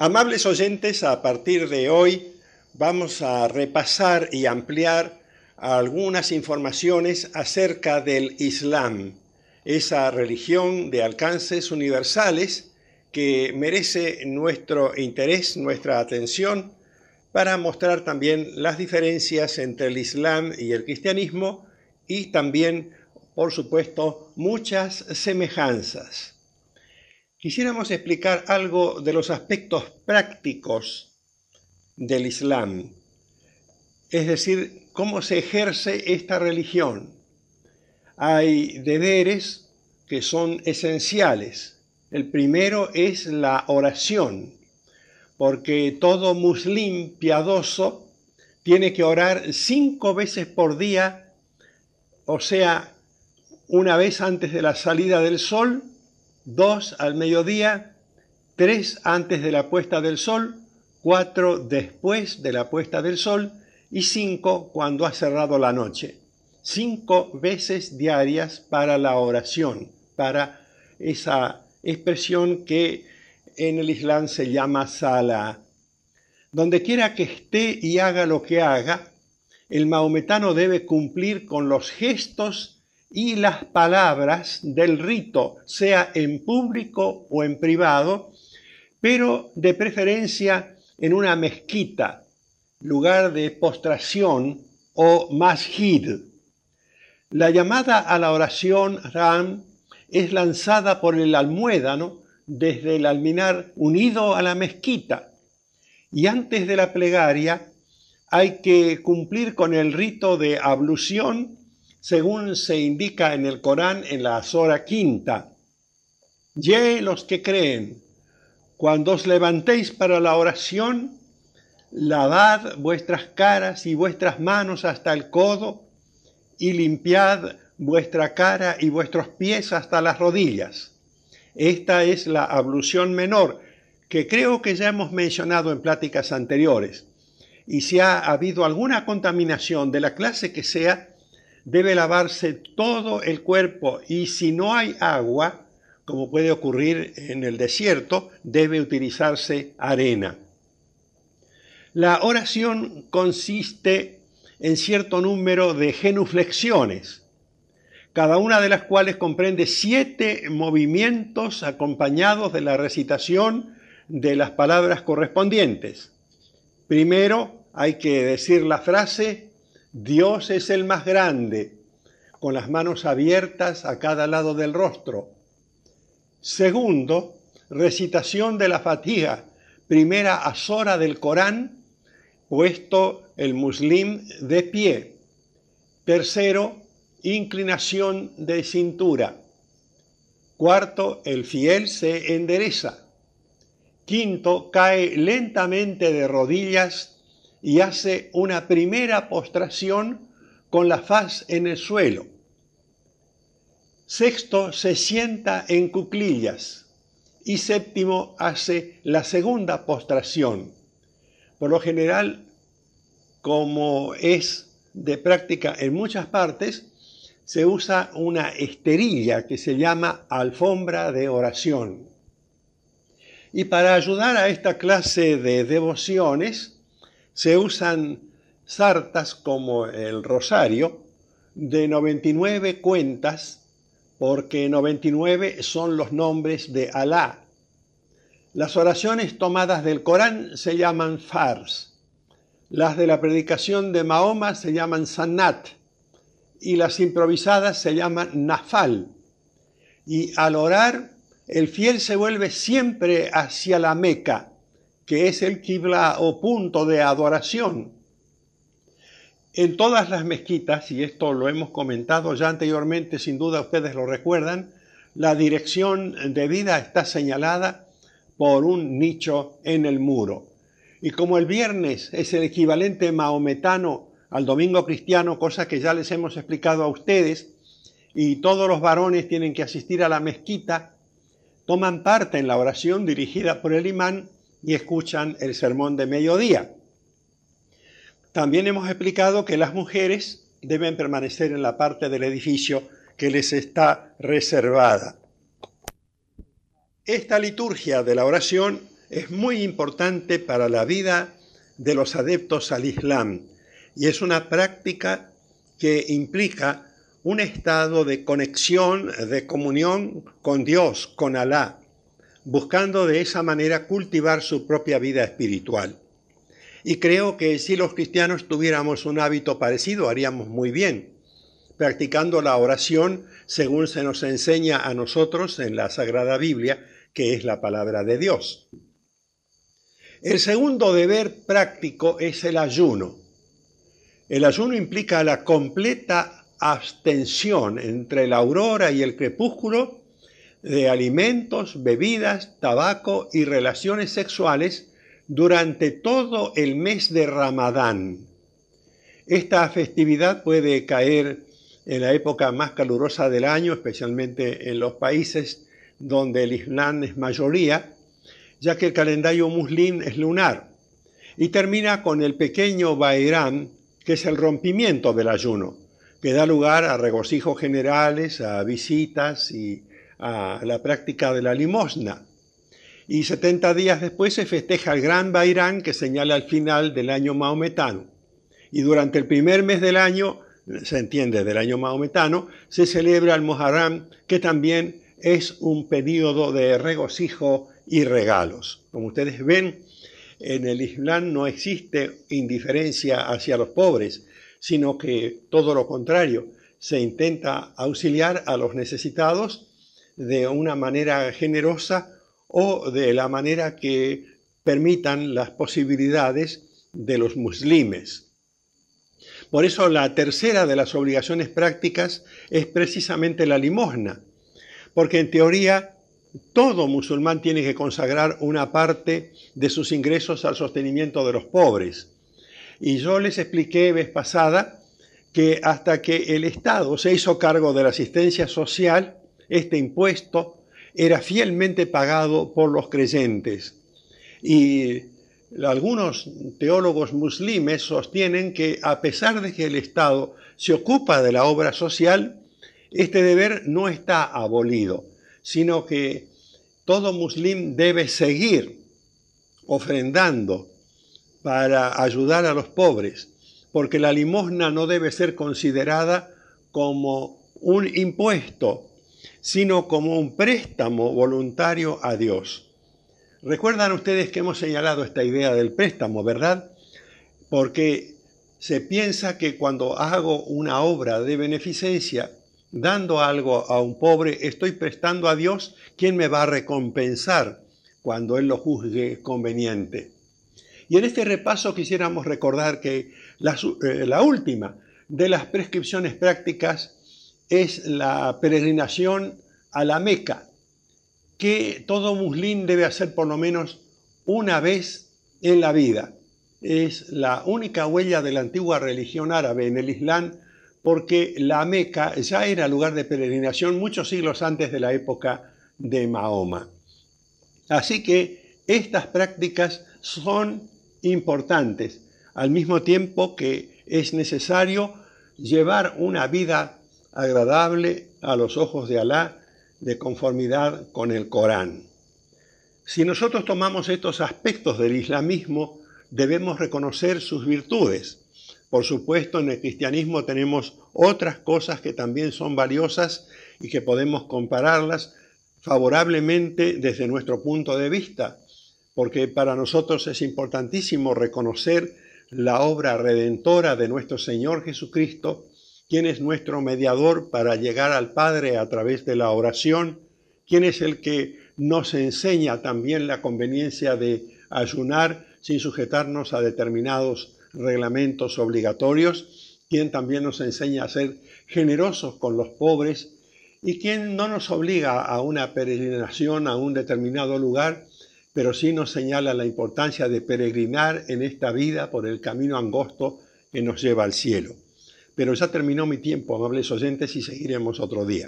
Amables oyentes, a partir de hoy vamos a repasar y ampliar algunas informaciones acerca del Islam, esa religión de alcances universales que merece nuestro interés, nuestra atención, para mostrar también las diferencias entre el Islam y el cristianismo y también, por supuesto, muchas semejanzas. Quisiéramos explicar algo de los aspectos prácticos del Islam, es decir, cómo se ejerce esta religión. Hay deberes que son esenciales. El primero es la oración, porque todo muslim piadoso tiene que orar cinco veces por día, o sea, una vez antes de la salida del sol, dos al mediodía, tres antes de la puesta del sol, cuatro después de la puesta del sol y cinco cuando ha cerrado la noche. Cinco veces diarias para la oración, para esa expresión que en el Islam se llama sala. Donde quiera que esté y haga lo que haga, el maometano debe cumplir con los gestos y las palabras del rito, sea en público o en privado, pero de preferencia en una mezquita, lugar de postración o masjid. La llamada a la oración Ram es lanzada por el almuédano desde el alminar unido a la mezquita. Y antes de la plegaria hay que cumplir con el rito de ablución según se indica en el Corán en la Azora quinta. Ye los que creen, cuando os levantéis para la oración, lavad vuestras caras y vuestras manos hasta el codo y limpiad vuestra cara y vuestros pies hasta las rodillas. Esta es la ablución menor, que creo que ya hemos mencionado en pláticas anteriores. Y si ha habido alguna contaminación de la clase que sea, debe lavarse todo el cuerpo y si no hay agua, como puede ocurrir en el desierto, debe utilizarse arena. La oración consiste en cierto número de genuflexiones, cada una de las cuales comprende siete movimientos acompañados de la recitación de las palabras correspondientes. Primero hay que decir la frase, Dios es el más grande, con las manos abiertas a cada lado del rostro. Segundo, recitación de la fatiga, primera azora del Corán, puesto el muslim de pie. Tercero, inclinación de cintura. Cuarto, el fiel se endereza. Quinto, cae lentamente de rodillas y hace una primera postración con la faz en el suelo. Sexto, se sienta en cuclillas. Y séptimo, hace la segunda postración. Por lo general, como es de práctica en muchas partes, se usa una esterilla que se llama alfombra de oración. Y para ayudar a esta clase de devociones se usan sartas como el rosario de 99 cuentas porque 99 son los nombres de Alá. Las oraciones tomadas del Corán se llaman fars. Las de la predicación de Mahoma se llaman sanat y las improvisadas se llaman nafal. Y al orar, el fiel se vuelve siempre hacia la Meca, que es el kibla o punto de adoración. En todas las mezquitas, y esto lo hemos comentado ya anteriormente, sin duda ustedes lo recuerdan, la dirección debida está señalada por un nicho en el muro. Y como el viernes es el equivalente maometano al domingo cristiano, cosa que ya les hemos explicado a ustedes, y todos los varones tienen que asistir a la mezquita, toman parte en la oración dirigida por el imán y escuchan el sermón de mediodía. También hemos explicado que las mujeres deben permanecer en la parte del edificio que les está reservada. Esta liturgia de la oración es muy importante para la vida de los adeptos al Islam y es una práctica que implica un estado de conexión, de comunión con Dios, con Alá, buscando de esa manera cultivar su propia vida espiritual. Y creo que si los cristianos tuviéramos un hábito parecido, haríamos muy bien, practicando la oración según se nos enseña a nosotros en la Sagrada Biblia, que es la palabra de Dios. El segundo deber práctico es el ayuno. El ayuno implica la completa abstención entre la aurora y el crepúsculo de alimentos, bebidas, tabaco y relaciones sexuales durante todo el mes de Ramadán. Esta festividad puede caer en la época más calurosa del año, especialmente en los países donde el Islam es mayoría, ya que el calendario muslim es lunar, y termina con el pequeño Bairán, que es el rompimiento del ayuno, que da lugar a regocijos generales, a visitas y a la práctica de la limosna. Y 70 días después se festeja el Gran Bairán, que señala el final del año maometano. Y durante el primer mes del año, se entiende del año maometano, se celebra el Muharram, que también es un periodo de regocijo y regalos. Como ustedes ven, en el Islam no existe indiferencia hacia los pobres, sino que todo lo contrario, se intenta auxiliar a los necesitados de una manera generosa o de la manera que permitan las posibilidades de los muslimes. Por eso la tercera de las obligaciones prácticas es precisamente la limosna, porque en teoría todo musulmán tiene que consagrar una parte de sus ingresos al sostenimiento de los pobres. Y yo les expliqué vez pasada que hasta que el Estado se hizo cargo de la asistencia social, este impuesto era fielmente pagado por los creyentes. Y algunos teólogos muslimes sostienen que a pesar de que el Estado se ocupa de la obra social, este deber no está abolido, sino que todo muslim debe seguir ofrendando para ayudar a los pobres, porque la limosna no debe ser considerada como un impuesto, sino como un préstamo voluntario a Dios. Recuerdan ustedes que hemos señalado esta idea del préstamo, ¿verdad? Porque se piensa que cuando hago una obra de beneficencia, dando algo a un pobre, estoy prestando a Dios quien me va a recompensar cuando Él lo juzgue conveniente. Y en este repaso quisiéramos recordar que la, eh, la última de las prescripciones prácticas es la peregrinación a la Meca, que todo muslín debe hacer por lo menos una vez en la vida. Es la única huella de la antigua religión árabe en el Islam porque la Meca ya era lugar de peregrinación muchos siglos antes de la época de Mahoma. Así que estas prácticas son importantes, al mismo tiempo que es necesario llevar una vida agradable a los ojos de Alá de conformidad con el Corán. Si nosotros tomamos estos aspectos del islamismo, debemos reconocer sus virtudes. Por supuesto, en el cristianismo tenemos otras cosas que también son valiosas y que podemos compararlas favorablemente desde nuestro punto de vista, porque para nosotros es importantísimo reconocer la obra redentora de nuestro Señor Jesucristo quién es nuestro mediador para llegar al Padre a través de la oración, quién es el que nos enseña también la conveniencia de ayunar sin sujetarnos a determinados reglamentos obligatorios, quién también nos enseña a ser generosos con los pobres y quién no nos obliga a una peregrinación a un determinado lugar, pero sí nos señala la importancia de peregrinar en esta vida por el camino angosto que nos lleva al cielo. Pero ya terminó mi tiempo, amables oyentes, y seguiremos otro día.